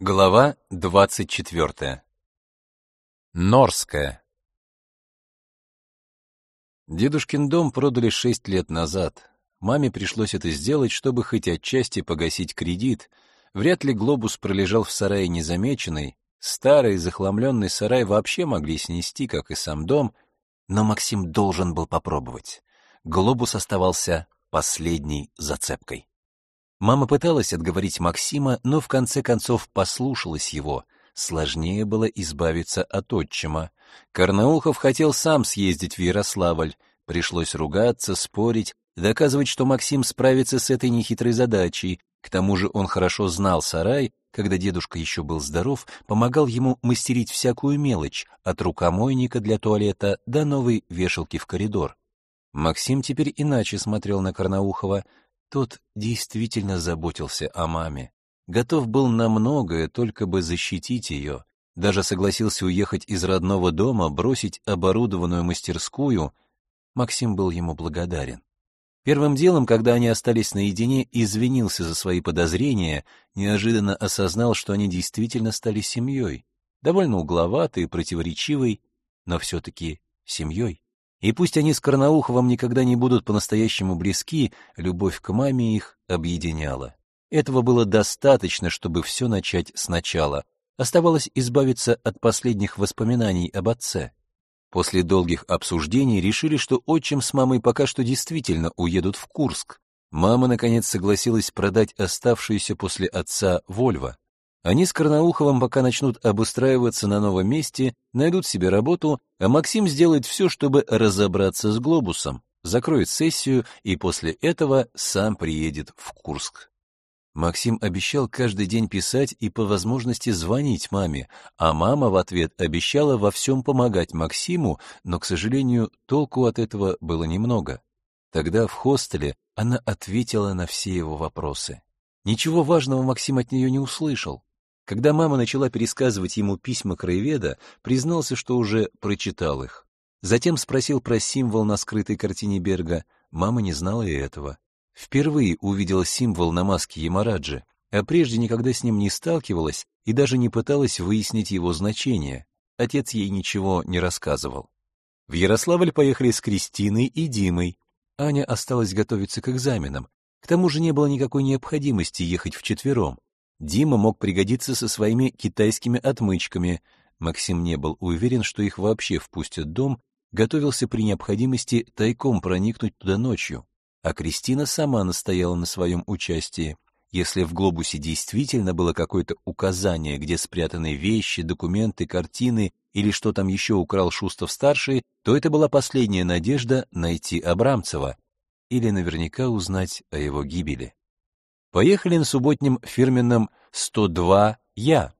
Глава 24. Норская. Дедушкин дом продали шесть лет назад. Маме пришлось это сделать, чтобы хоть отчасти погасить кредит. Вряд ли глобус пролежал в сарае незамеченный. Старый захламленный сарай вообще могли снести, как и сам дом, но Максим должен был попробовать. Глобус оставался последней зацепкой. Мама пыталась отговорить Максима, но в конце концов послушалась его. Сложнее было избавиться от отчима. Карнаухов хотел сам съездить в Ярославль. Пришлось ругаться, спорить, доказывать, что Максим справится с этой нехитрой задачей. К тому же он хорошо знал сарай, когда дедушка еще был здоров, помогал ему мастерить всякую мелочь, от рукомойника для туалета до новой вешалки в коридор. Максим теперь иначе смотрел на Карнаухова. Тот действительно заботился о маме. Готов был на многое, только бы защитить ее. Даже согласился уехать из родного дома, бросить оборудованную мастерскую. Максим был ему благодарен. Первым делом, когда они остались наедине, извинился за свои подозрения, неожиданно осознал, что они действительно стали семьей. Довольно угловатой противоречивой, но все-таки семьей. И пусть они с Карнауховым никогда не будут по-настоящему близки, любовь к маме их объединяла. Этого было достаточно, чтобы все начать сначала. Оставалось избавиться от последних воспоминаний об отце. После долгих обсуждений решили, что отчим с мамой пока что действительно уедут в Курск. Мама, наконец, согласилась продать оставшуюся после отца Вольво. Они с Карнауховым пока начнут обустраиваться на новом месте, найдут себе работу, а Максим сделает все, чтобы разобраться с глобусом, закроет сессию и после этого сам приедет в Курск. Максим обещал каждый день писать и по возможности звонить маме, а мама в ответ обещала во всем помогать Максиму, но, к сожалению, толку от этого было немного. Тогда в хостеле она ответила на все его вопросы. Ничего важного Максим от нее не услышал. Когда мама начала пересказывать ему письма краеведа, признался, что уже прочитал их. Затем спросил про символ на скрытой картине Берга. Мама не знала и этого. Впервые увидела символ на маске Ямараджи, а прежде никогда с ним не сталкивалась и даже не пыталась выяснить его значение. Отец ей ничего не рассказывал. В Ярославль поехали с Кристиной и Димой. Аня осталась готовиться к экзаменам. К тому же не было никакой необходимости ехать вчетвером. Дима мог пригодиться со своими китайскими отмычками. Максим не был уверен, что их вообще впустят в дом, готовился при необходимости тайком проникнуть туда ночью. А Кристина сама настояла на своем участии. Если в глобусе действительно было какое-то указание, где спрятаны вещи, документы, картины или что там еще украл Шустов-старший, то это была последняя надежда найти Абрамцева или наверняка узнать о его гибели. Поехали на субботнем фирменном 102 «Я».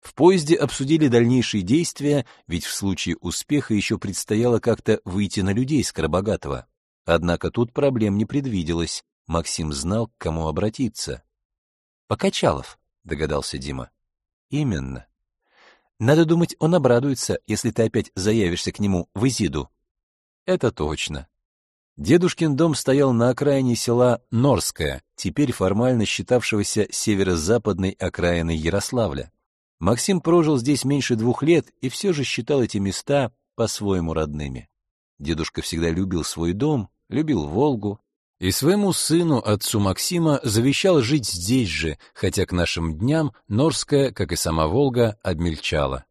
В поезде обсудили дальнейшие действия, ведь в случае успеха еще предстояло как-то выйти на людей Скоробогатого. Однако тут проблем не предвиделось. Максим знал, к кому обратиться. «Покачалов», — догадался Дима. «Именно. Надо думать, он обрадуется, если ты опять заявишься к нему в Изиду». «Это точно. Дедушкин дом стоял на окраине села Норское, теперь формально считавшегося северо-западной окраиной Ярославля. Максим прожил здесь меньше двух лет и все же считал эти места по-своему родными. Дедушка всегда любил свой дом, любил Волгу, и своему сыну, отцу Максима, завещал жить здесь же, хотя к нашим дням Норская, как и сама Волга, обмельчала.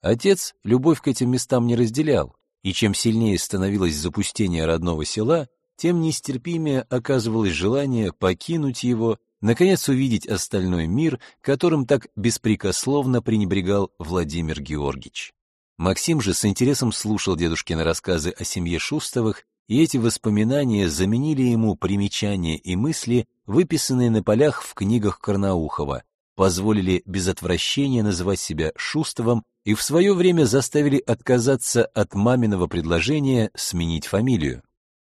Отец любовь к этим местам не разделял, и чем сильнее становилось запустение родного села, тем нестерпимее оказывалось желание покинуть его, наконец увидеть остальной мир, которым так беспрекословно пренебрегал Владимир Георгиевич. Максим же с интересом слушал дедушкины рассказы о семье Шустовых, и эти воспоминания заменили ему примечания и мысли, выписанные на полях в книгах Карнаухова, позволили без отвращения называть себя Шустовым и в свое время заставили отказаться от маминого предложения сменить фамилию.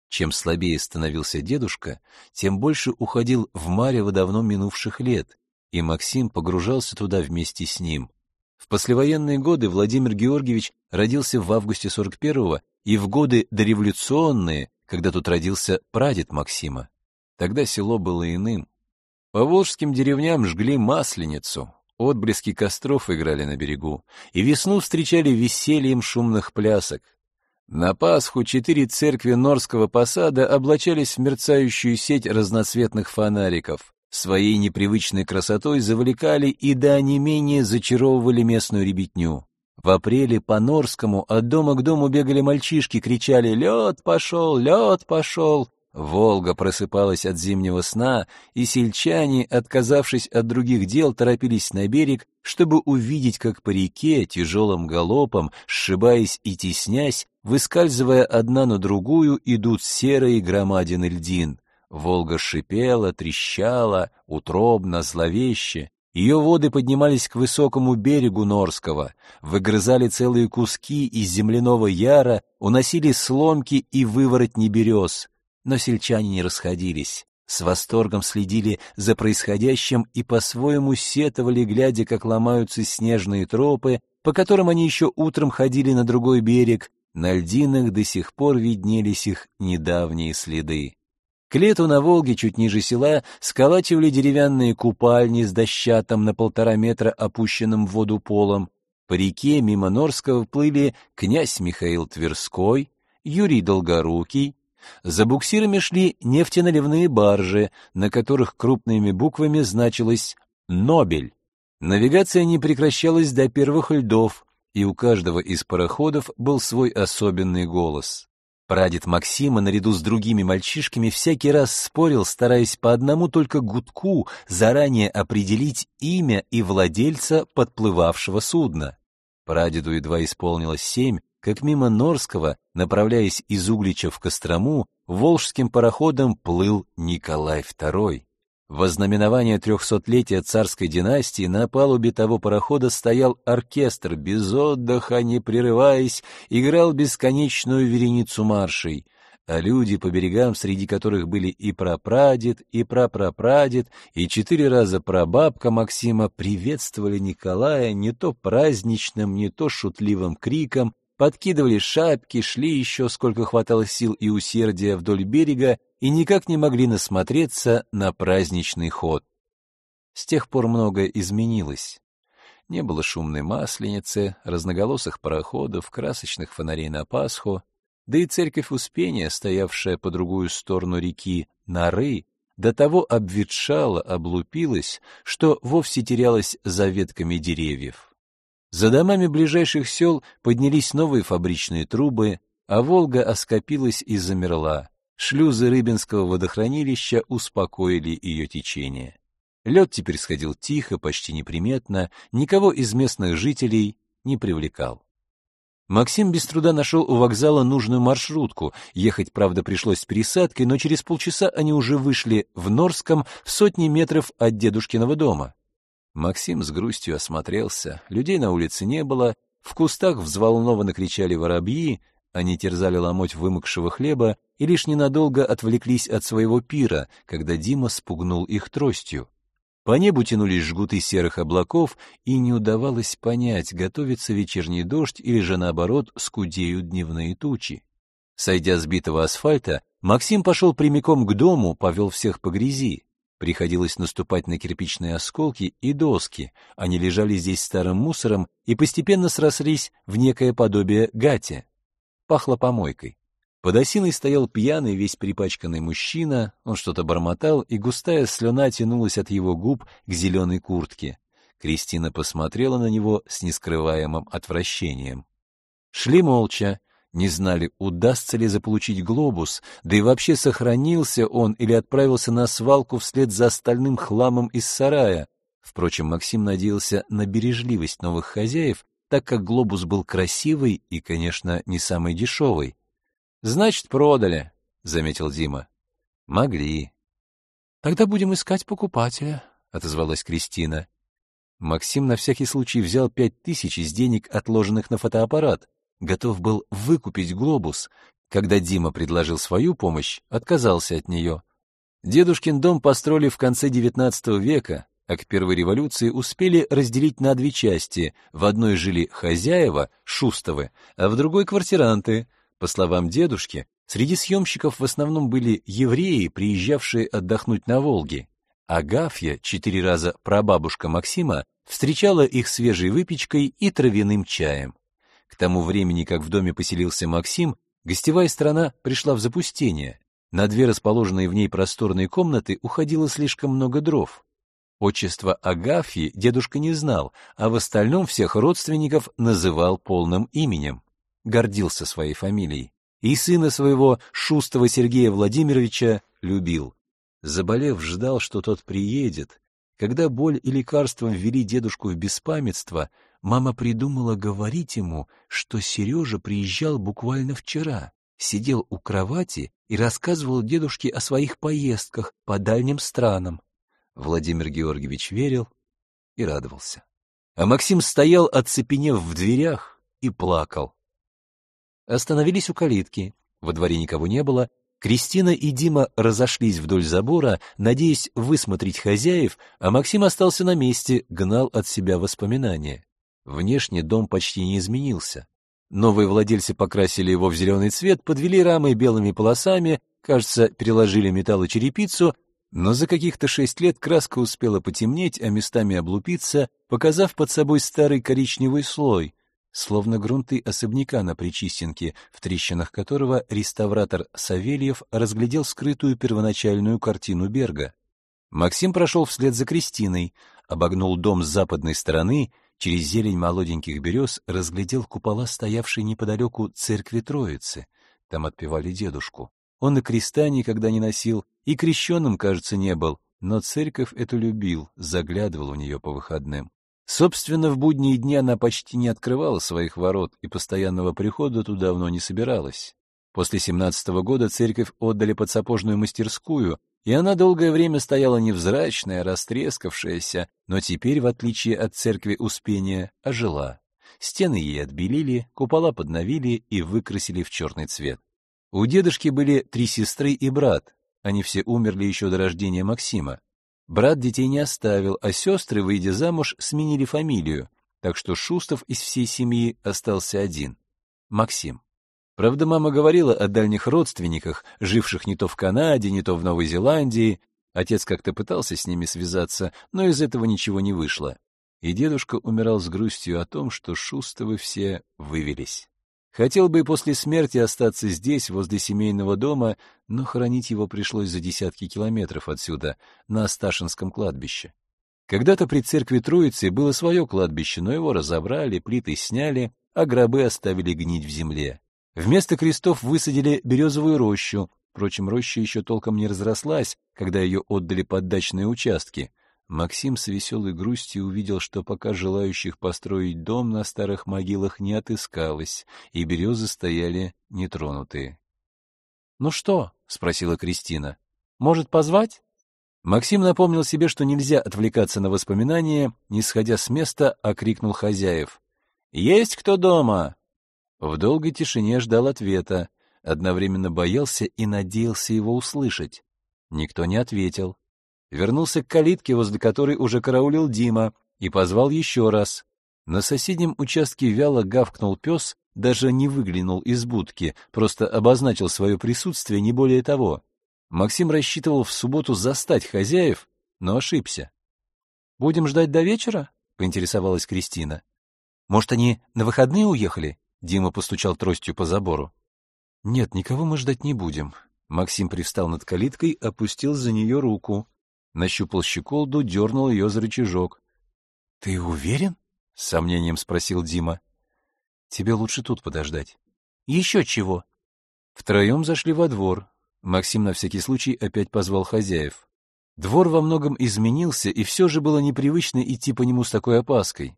Чем слабее становился дедушка, тем больше уходил в марево давно минувших лет, и Максим погружался туда вместе с ним. В послевоенные годы Владимир Георгиевич родился в августе 41-го и в годы дореволюционные, когда тут родился прадед Максима. Тогда село было иным. По волжским деревням жгли масленицу. Отблески костров играли на берегу, и весну встречали весельем шумных плясок. На Пасху четыре церкви Норского посада облачались в мерцающую сеть разноцветных фонариков. Своей непривычной красотой завлекали и до не менее зачаровывали местную ребятню. В апреле по Норскому от дома к дому бегали мальчишки, кричали «Лед пошел! Лед пошел!» Волга просыпалась от зимнего сна, и сельчане, отказавшись от других дел, торопились на берег, чтобы увидеть, как по реке тяжелым галопом, сшибаясь и теснясь, выскальзывая одна на другую, идут серые громадины льдин. Волга шипела, трещала, утробно, зловеще. Ее воды поднимались к высокому берегу Норского, выгрызали целые куски из земляного яра, уносили сломки и выворотни берез. Но сельчане не расходились, с восторгом следили за происходящим и по-своему сетовали, глядя, как ломаются снежные тропы, по которым они еще утром ходили на другой берег, на льдинах до сих пор виднелись их недавние следы. К лету на Волге, чуть ниже села, сколачивали деревянные купальни с дощатым на полтора метра опущенным в воду полом. По реке мимо Норского плыли князь Михаил Тверской, Юрий Долгорукий, за буксирами шли нефтеналивные баржи, на которых крупными буквами значилось «Нобель». Навигация не прекращалась до первых льдов, и у каждого из пароходов был свой особенный голос. Прадед Максима наряду с другими мальчишками всякий раз спорил, стараясь по одному только гудку заранее определить имя и владельца подплывавшего судна. Прадеду едва исполнилось семь, как мимо Норского, направляясь из Углича в Кострому, волжским пароходом плыл Николай II. В ознаменование трехсотлетия царской династии на палубе того парохода стоял оркестр, без отдыха, не прерываясь, играл бесконечную вереницу маршей — а люди по берегам, среди которых были и прапрадед, и прапрапрадед, и четыре раза прабабка Максима, приветствовали Николая не то праздничным, не то шутливым криком, подкидывали шапки, шли еще сколько хватало сил и усердия вдоль берега и никак не могли насмотреться на праздничный ход. С тех пор многое изменилось. Не было шумной масленицы, разноголосых пароходов, красочных фонарей на Пасху, да и церковь Успения, стоявшая по другую сторону реки Нары, до того обветшала, облупилась, что вовсе терялась за ветками деревьев. За домами ближайших сел поднялись новые фабричные трубы, а Волга оскопилась и замерла. Шлюзы Рыбинского водохранилища успокоили ее течение. Лед теперь сходил тихо, почти неприметно, никого из местных жителей не привлекал. Максим без труда нашел у вокзала нужную маршрутку. Ехать, правда, пришлось с пересадкой, но через полчаса они уже вышли в Норском в сотни метров от дедушкиного дома. Максим с грустью осмотрелся. Людей на улице не было, в кустах взволнованно кричали воробьи, они терзали ломоть вымокшего хлеба и лишь ненадолго отвлеклись от своего пира, когда Дима спугнул их тростью. По небу тянулись жгуты серых облаков, и не удавалось понять, готовится вечерний дождь или же наоборот скудеют дневные тучи. Сойдя с битого асфальта, Максим пошел прямиком к дому, повел всех по грязи. Приходилось наступать на кирпичные осколки и доски, они лежали здесь старым мусором и постепенно срослись в некое подобие гати. Пахло помойкой. Под осиной стоял пьяный, весь припачканный мужчина, он что-то бормотал, и густая слюна тянулась от его губ к зеленой куртке. Кристина посмотрела на него с нескрываемым отвращением. Шли молча, не знали, удастся ли заполучить глобус, да и вообще сохранился он или отправился на свалку вслед за остальным хламом из сарая. Впрочем, Максим надеялся на бережливость новых хозяев, так как глобус был красивый и, конечно, не самый дешевый. «Значит, продали», — заметил Дима. «Могли». «Тогда будем искать покупателя», — отозвалась Кристина. Максим на всякий случай взял пять тысяч из денег, отложенных на фотоаппарат готов был выкупить глобус. Когда Дима предложил свою помощь, отказался от нее. Дедушкин дом построили в конце XIX века, а к первой революции успели разделить на две части. В одной жили хозяева, Шустовы, а в другой квартиранты. По словам дедушки, среди съемщиков в основном были евреи, приезжавшие отдохнуть на Волге. Агафья, четыре раза прабабушка Максима, встречала их свежей выпечкой и травяным чаем. Тому времени, как в доме поселился Максим, гостевая страна пришла в запустение. На две расположенные в ней просторные комнаты уходило слишком много дров. Отчество Агафьи дедушка не знал, а в остальном всех родственников называл полным именем. Гордился своей фамилией. И сына своего, шустого Сергея Владимировича, любил. Заболев, ждал, что тот приедет. Когда боль и лекарством ввели дедушку в беспамятство, мама придумала говорить ему, что Сережа приезжал буквально вчера, сидел у кровати и рассказывал дедушке о своих поездках по дальним странам. Владимир Георгиевич верил и радовался. А Максим стоял, оцепенев в дверях, и плакал. Остановились у калитки. Во дворе никого не было. Кристина и Дима разошлись вдоль забора, надеясь высмотреть хозяев, а Максим остался на месте, гнал от себя воспоминания. Внешне дом почти не изменился. Новые владельцы покрасили его в зеленый цвет, подвели рамы белыми полосами, кажется, переложили металлочерепицу, но за каких-то шесть лет краска успела потемнеть, а местами облупиться, показав под собой старый коричневый слой, словно грунты особняка на Причистенке, в трещинах которого реставратор Савельев разглядел скрытую первоначальную картину Берга. Максим прошел вслед за Кристиной, обогнул дом с западной стороны, через зелень молоденьких берез разглядел купола, стоявшей неподалеку церкви Троицы. Там отпевали дедушку. Он и креста никогда не носил, и крещенным, кажется, не был, но церковь эту любил, заглядывал в нее по выходным. Собственно, в будние дни она почти не открывала своих ворот, и постоянного прихода туда давно не собиралась. После семнадцатого года церковь отдали под сапожную мастерскую, и она долгое время стояла невзрачная, растрескавшаяся, но теперь, в отличие от церкви Успения, ожила. Стены ей отбелили, купола подновили и выкрасили в черный цвет. У дедушки были три сестры и брат. Они все умерли еще до рождения Максима. Брат детей не оставил, а сестры, выйдя замуж, сменили фамилию, так что Шустов из всей семьи остался один — Максим. Правда, мама говорила о дальних родственниках, живших не то в Канаде, не то в Новой Зеландии. Отец как-то пытался с ними связаться, но из этого ничего не вышло. И дедушка умирал с грустью о том, что Шустовы все вывелись. Хотел бы и после смерти остаться здесь, возле семейного дома, но хоронить его пришлось за десятки километров отсюда, на Асташинском кладбище. Когда-то при церкви Троицы было свое кладбище, но его разобрали, плиты сняли, а гробы оставили гнить в земле. Вместо крестов высадили березовую рощу, впрочем, роща еще толком не разрослась, когда ее отдали под дачные участки, Максим с веселой грустью увидел, что пока желающих построить дом на старых могилах не отыскалось, и березы стояли нетронутые. — Ну что? — спросила Кристина. — Может, позвать? Максим напомнил себе, что нельзя отвлекаться на воспоминания, не сходя с места, окрикнул хозяев. «Есть кто дома?» В долгой тишине ждал ответа, одновременно боялся и надеялся его услышать. Никто не ответил вернулся к калитке, возле которой уже караулил Дима, и позвал еще раз. На соседнем участке вяло гавкнул пес, даже не выглянул из будки, просто обозначил свое присутствие, не более того. Максим рассчитывал в субботу застать хозяев, но ошибся. «Будем ждать до вечера?» — поинтересовалась Кристина. «Может, они на выходные уехали?» — Дима постучал тростью по забору. «Нет, никого мы ждать не будем». Максим привстал над калиткой, опустил за нее руку. Нащупал щеколду, дернул ее за рычажок. — Ты уверен? — с сомнением спросил Дима. — Тебе лучше тут подождать. — Еще чего? Втроем зашли во двор. Максим на всякий случай опять позвал хозяев. Двор во многом изменился, и все же было непривычно идти по нему с такой опаской.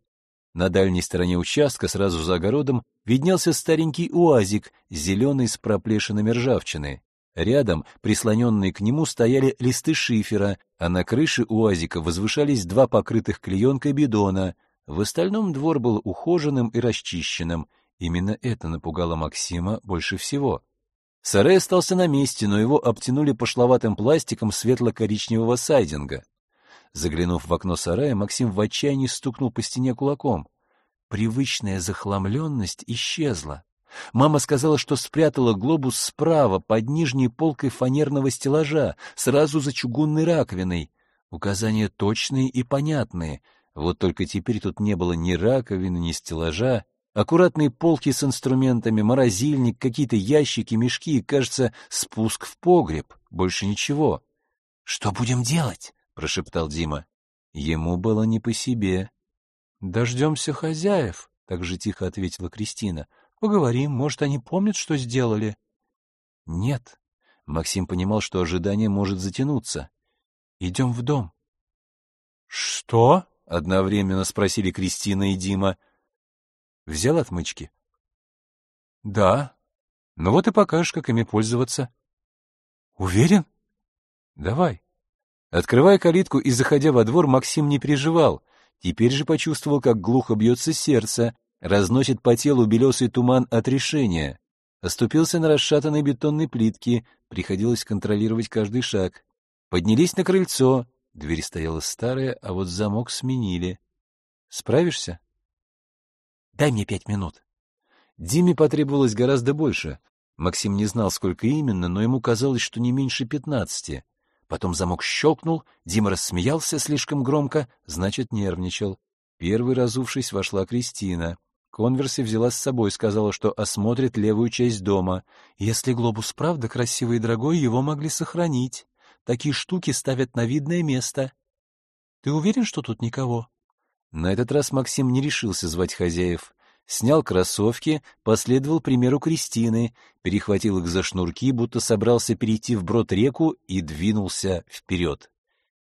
На дальней стороне участка, сразу за огородом, виднелся старенький уазик, зеленый с проплешинами ржавчины. Рядом, прислоненные к нему, стояли листы шифера, а на крыше уазика возвышались два покрытых клеенкой бидона. В остальном двор был ухоженным и расчищенным. Именно это напугало Максима больше всего. Сарай остался на месте, но его обтянули пошловатым пластиком светло-коричневого сайдинга. Заглянув в окно сарая, Максим в отчаянии стукнул по стене кулаком. Привычная захламленность исчезла. Мама сказала, что спрятала глобус справа, под нижней полкой фанерного стеллажа, сразу за чугунной раковиной. Указания точные и понятные. Вот только теперь тут не было ни раковины, ни стеллажа, аккуратные полки с инструментами, морозильник, какие-то ящики, мешки и, кажется, спуск в погреб. Больше ничего. «Что будем делать?» — прошептал Дима. Ему было не по себе. «Дождемся хозяев», — так же тихо ответила Кристина. «Поговорим, может, они помнят, что сделали». «Нет». Максим понимал, что ожидание может затянуться. «Идем в дом». «Что?» — одновременно спросили Кристина и Дима. «Взял отмычки?» «Да. Ну вот и покажешь, как ими пользоваться». «Уверен?» «Давай». Открывая калитку и заходя во двор, Максим не переживал. Теперь же почувствовал, как глухо бьется сердце, разносит по телу белесый туман от решения. Оступился на расшатанной бетонной плитке, приходилось контролировать каждый шаг. Поднялись на крыльцо, дверь стояла старая, а вот замок сменили. Справишься? Дай мне пять минут. Диме потребовалось гораздо больше. Максим не знал, сколько именно, но ему казалось, что не меньше пятнадцати. Потом замок щелкнул, Дима рассмеялся слишком громко, значит, нервничал. Первый, разувшись, вошла Кристина. Конверси взяла с собой, сказала, что осмотрит левую часть дома. Если глобус правда красивый и дорогой, его могли сохранить. Такие штуки ставят на видное место. Ты уверен, что тут никого? На этот раз Максим не решился звать хозяев снял кроссовки, последовал примеру Кристины, перехватил их за шнурки, будто собрался перейти вброд реку и двинулся вперед.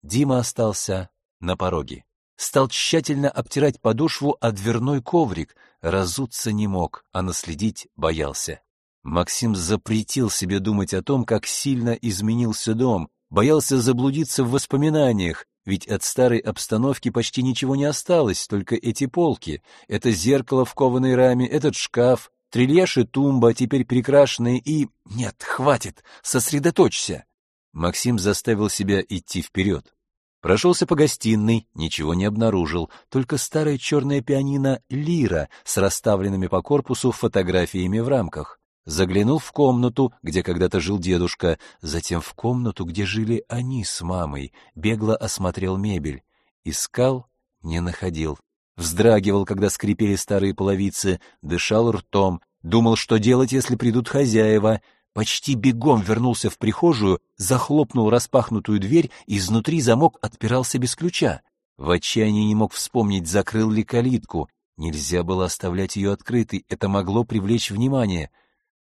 Дима остался на пороге. Стал тщательно обтирать подошву о дверной коврик, разуться не мог, а наследить боялся. Максим запретил себе думать о том, как сильно изменился дом, боялся заблудиться в воспоминаниях, ведь от старой обстановки почти ничего не осталось, только эти полки, это зеркало в кованой раме, этот шкаф, трильяж и тумба, теперь перекрашенные и... Нет, хватит, сосредоточься. Максим заставил себя идти вперед. Прошелся по гостиной, ничего не обнаружил, только старая черная пианино «Лира» с расставленными по корпусу фотографиями в рамках. Заглянул в комнату, где когда-то жил дедушка, затем в комнату, где жили они с мамой, бегло осмотрел мебель. Искал, не находил. Вздрагивал, когда скрипели старые половицы, дышал ртом, думал, что делать, если придут хозяева. Почти бегом вернулся в прихожую, захлопнул распахнутую дверь, изнутри замок отпирался без ключа. В отчаянии не мог вспомнить, закрыл ли калитку. Нельзя было оставлять ее открытой, это могло привлечь внимание.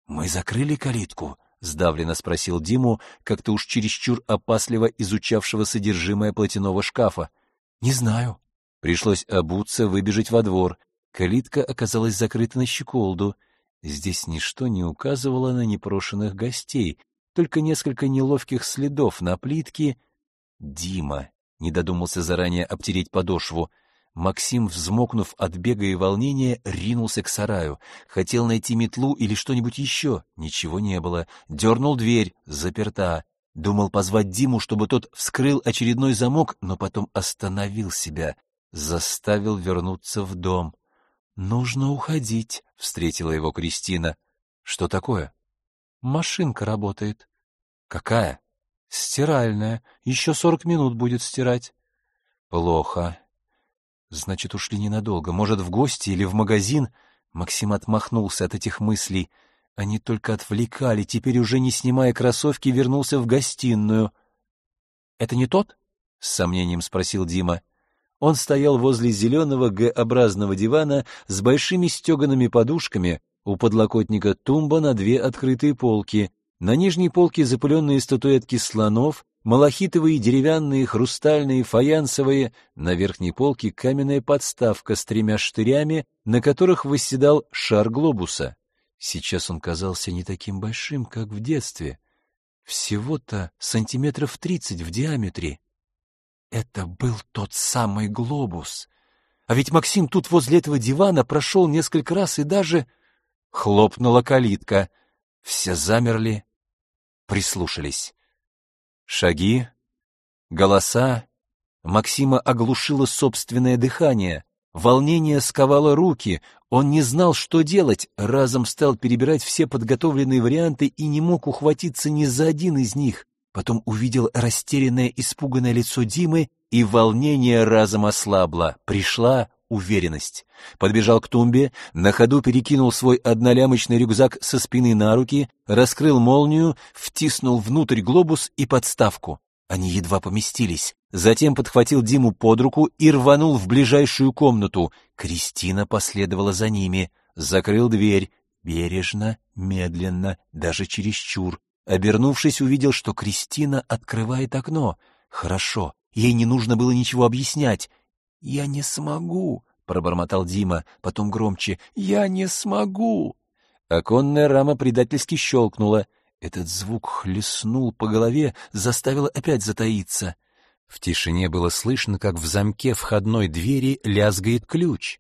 «Мы закрыли калитку?» — сдавленно спросил Диму, как-то уж чересчур опасливо изучавшего содержимое платяного шкафа. «Не знаю». Пришлось обуться, выбежать во двор. Калитка оказалась закрыта на щеколду. Здесь ничто не указывало на непрошенных гостей, только несколько неловких следов на плитке. Дима не додумался заранее обтереть подошву — Максим, взмокнув от бега и волнения, ринулся к сараю. Хотел найти метлу или что-нибудь еще. Ничего не было. Дернул дверь. Заперта. Думал позвать Диму, чтобы тот вскрыл очередной замок, но потом остановил себя. Заставил вернуться в дом. «Нужно уходить», — встретила его Кристина. «Что такое?» «Машинка работает». «Какая?» «Стиральная. Еще сорок минут будет стирать». «Плохо. Значит, ушли ненадолго. Может, в гости или в магазин? Максим отмахнулся от этих мыслей. Они только отвлекали. Теперь, уже не снимая кроссовки, вернулся в гостиную. — Это не тот? — с сомнением спросил Дима. Он стоял возле зеленого Г-образного дивана с большими стеганными подушками, у подлокотника тумба на две открытые полки. На нижней полке запыленные статуэтки слонов, малахитовые, деревянные, хрустальные, фаянсовые, на верхней полке каменная подставка с тремя штырями, на которых восседал шар глобуса. Сейчас он казался не таким большим, как в детстве. Всего-то сантиметров тридцать в диаметре. Это был тот самый глобус. А ведь Максим тут возле этого дивана прошел несколько раз и даже... Хлопнула калитка. Все замерли, прислушались. Шаги, голоса. Максима оглушило собственное дыхание. Волнение сковало руки. Он не знал, что делать, разом стал перебирать все подготовленные варианты и не мог ухватиться ни за один из них. Потом увидел растерянное, испуганное лицо Димы и волнение разом ослабло. Пришла уверенность. Подбежал к тумбе, на ходу перекинул свой однолямочный рюкзак со спины на руки, раскрыл молнию, втиснул внутрь глобус и подставку. Они едва поместились. Затем подхватил Диму под руку и рванул в ближайшую комнату. Кристина последовала за ними. Закрыл дверь. Бережно, медленно, даже чересчур. Обернувшись, увидел, что Кристина открывает окно. Хорошо, ей не нужно было ничего объяснять. «Я не смогу», — пробормотал Дима, потом громче. «Я не смогу». Оконная рама предательски щелкнула. Этот звук хлестнул по голове, заставил опять затаиться. В тишине было слышно, как в замке входной двери лязгает ключ.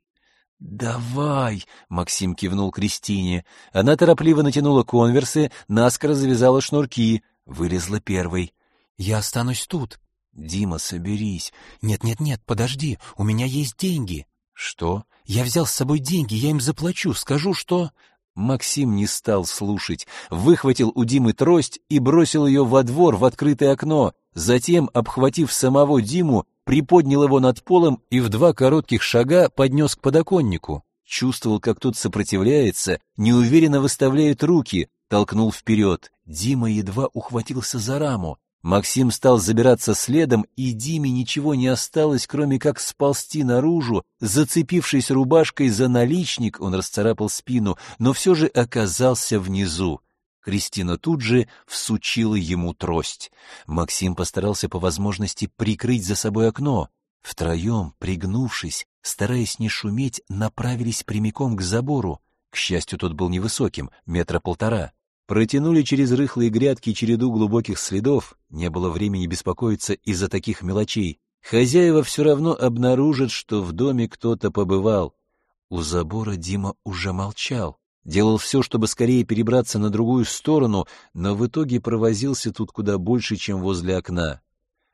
«Давай!» — Максим кивнул Кристине. Она торопливо натянула конверсы, наскоро завязала шнурки, вылезла первой. «Я останусь тут». «Дима, соберись». «Нет-нет-нет, подожди, у меня есть деньги». «Что?» «Я взял с собой деньги, я им заплачу, скажу, что...» Максим не стал слушать, выхватил у Димы трость и бросил ее во двор в открытое окно, затем, обхватив самого Диму, приподнял его над полом и в два коротких шага поднес к подоконнику. Чувствовал, как тот сопротивляется, неуверенно выставляет руки, толкнул вперед. Дима едва ухватился за раму. Максим стал забираться следом, и Диме ничего не осталось, кроме как сползти наружу. Зацепившись рубашкой за наличник, он расцарапал спину, но все же оказался внизу. Кристина тут же всучила ему трость. Максим постарался по возможности прикрыть за собой окно. Втроем, пригнувшись, стараясь не шуметь, направились прямиком к забору. К счастью, тот был невысоким, метра полтора. Протянули через рыхлые грядки череду глубоких следов, не было времени беспокоиться из-за таких мелочей. Хозяева все равно обнаружат, что в доме кто-то побывал. У забора Дима уже молчал. Делал все, чтобы скорее перебраться на другую сторону, но в итоге провозился тут куда больше, чем возле окна.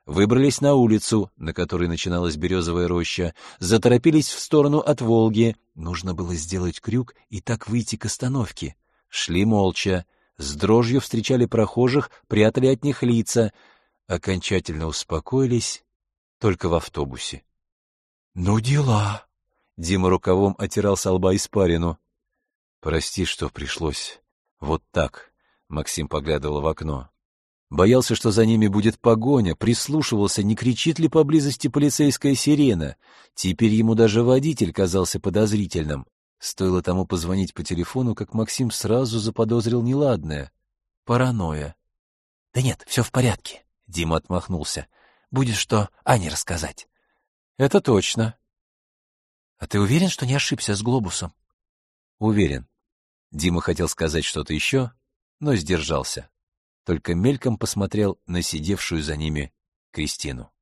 Выбрались на улицу, на которой начиналась березовая роща, заторопились в сторону от Волги. Нужно было сделать крюк и так выйти к остановке. Шли молча с дрожью встречали прохожих, прятали от них лица, окончательно успокоились только в автобусе. — Ну дела! — Дима рукавом отирал с лба испарину. — Прости, что пришлось. Вот так, — Максим поглядывал в окно. Боялся, что за ними будет погоня, прислушивался, не кричит ли поблизости полицейская сирена. Теперь ему даже водитель казался подозрительным. Стоило тому позвонить по телефону, как Максим сразу заподозрил неладное. Паранойя. — Да нет, все в порядке, — Дима отмахнулся. — Будет что Ане рассказать. — Это точно. — А ты уверен, что не ошибся с глобусом? — Уверен. Дима хотел сказать что-то еще, но сдержался. Только мельком посмотрел на сидевшую за ними Кристину.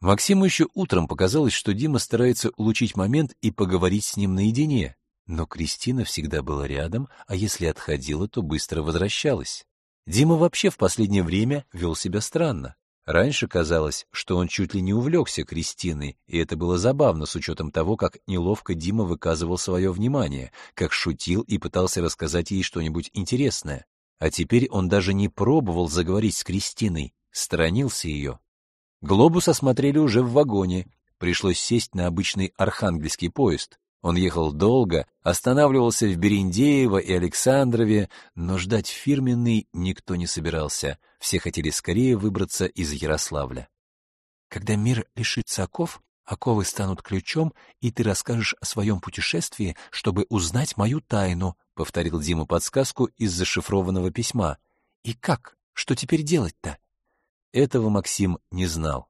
Максиму еще утром показалось, что Дима старается улучшить момент и поговорить с ним наедине. Но Кристина всегда была рядом, а если отходила, то быстро возвращалась. Дима вообще в последнее время вел себя странно. Раньше казалось, что он чуть ли не увлекся Кристиной, и это было забавно с учетом того, как неловко Дима выказывал свое внимание, как шутил и пытался рассказать ей что-нибудь интересное. А теперь он даже не пробовал заговорить с Кристиной, сторонился ее. Глобус осмотрели уже в вагоне. Пришлось сесть на обычный архангельский поезд. Он ехал долго, останавливался в Берендеево и Александрове, но ждать фирменный никто не собирался. Все хотели скорее выбраться из Ярославля. Когда мир лишится оков, оковы станут ключом, и ты расскажешь о своем путешествии, чтобы узнать мою тайну, — повторил Дима подсказку из зашифрованного письма. И как? Что теперь делать-то? Этого Максим не знал.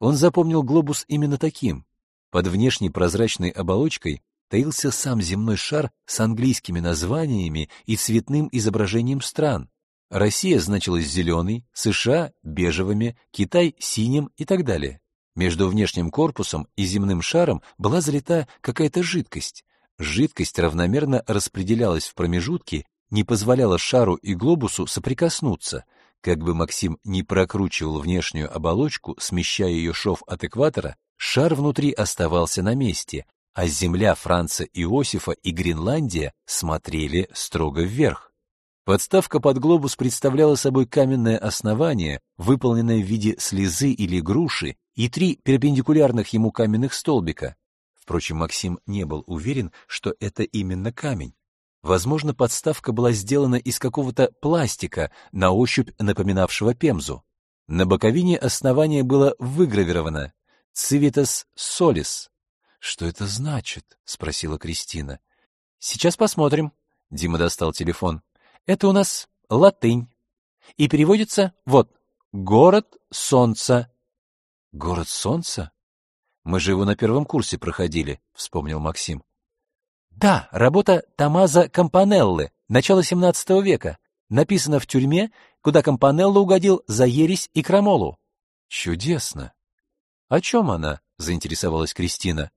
Он запомнил глобус именно таким. Под внешней прозрачной оболочкой таился сам земной шар с английскими названиями и цветным изображением стран. Россия значилась зеленой, США — бежевыми, Китай — синим и так далее. Между внешним корпусом и земным шаром была залита какая-то жидкость. Жидкость равномерно распределялась в промежутки, не позволяла шару и глобусу соприкоснуться, как бы Максим не прокручивал внешнюю оболочку, смещая ее шов от экватора, шар внутри оставался на месте, а земля Франца Иосифа и Гренландия смотрели строго вверх. Подставка под глобус представляла собой каменное основание, выполненное в виде слезы или груши, и три перпендикулярных ему каменных столбика. Впрочем, Максим не был уверен, что это именно камень. Возможно, подставка была сделана из какого-то пластика, на ощупь напоминавшего пемзу. На боковине основания было выгравировано «Civitas Solis». «Что это значит?» — спросила Кристина. «Сейчас посмотрим». Дима достал телефон. «Это у нас латынь. И переводится вот «Город солнца». «Город солнца?» Мы же его на первом курсе проходили, вспомнил Максим. Да, работа Томазо Кампанеллы, начало XVII века, написана в тюрьме, куда Кампанелло угодил за ересь и крамолу. Чудесно. О чем она? заинтересовалась Кристина.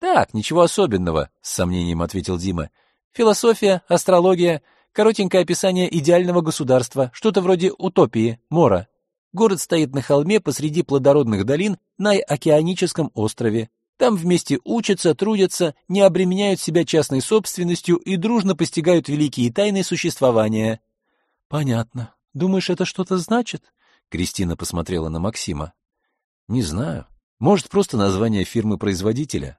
Так, ничего особенного, с сомнением ответил Дима. Философия, астрология, коротенькое описание идеального государства, что-то вроде утопии, мора. Город стоит на холме посреди плодородных долин на океаническом острове. Там вместе учатся, трудятся, не обременяют себя частной собственностью и дружно постигают великие тайны существования. Понятно. Думаешь, это что-то значит? Кристина посмотрела на Максима. Не знаю. Может, просто название фирмы-производителя.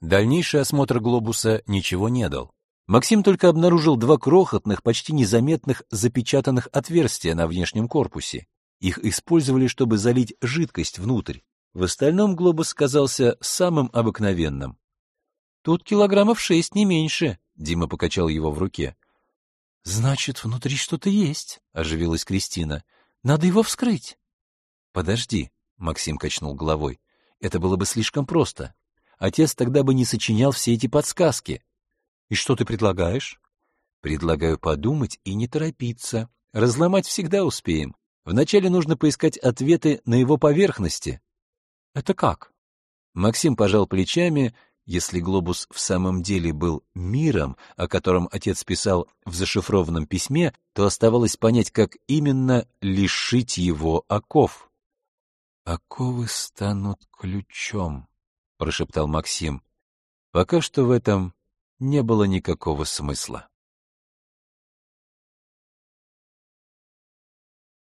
Дальнейший осмотр глобуса ничего не дал. Максим только обнаружил два крохотных, почти незаметных запечатанных отверстия на внешнем корпусе. Их использовали, чтобы залить жидкость внутрь. В остальном глобус казался самым обыкновенным. «Тут килограммов шесть, не меньше», — Дима покачал его в руке. «Значит, внутри что-то есть», — оживилась Кристина. «Надо его вскрыть». «Подожди», — Максим качнул головой. «Это было бы слишком просто. Отец тогда бы не сочинял все эти подсказки». «И что ты предлагаешь?» «Предлагаю подумать и не торопиться. Разломать всегда успеем. Вначале нужно поискать ответы на его поверхности. Это как? Максим пожал плечами. Если глобус в самом деле был миром, о котором отец писал в зашифрованном письме, то оставалось понять, как именно лишить его оков. «Оковы станут ключом», — прошептал Максим. Пока что в этом не было никакого смысла.